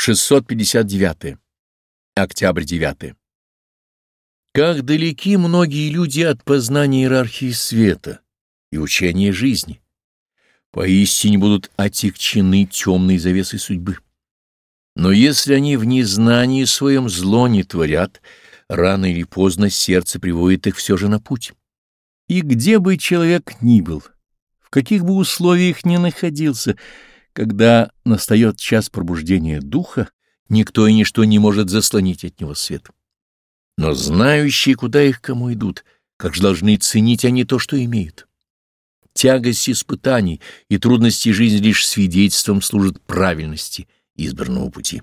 659. Октябрь 9. Как далеки многие люди от познания иерархии света и учения жизни. Поистине будут отягчены темные завесы судьбы. Но если они в незнании своем зло не творят, рано или поздно сердце приводит их все же на путь. И где бы человек ни был, в каких бы условиях ни находился, когда настает час пробуждения духа, никто и ничто не может заслонить от него свет. Но знающие, куда их кому идут, как же должны ценить они то, что имеют. Тягость испытаний и трудности жизни лишь свидетельством служат правильности избранного пути.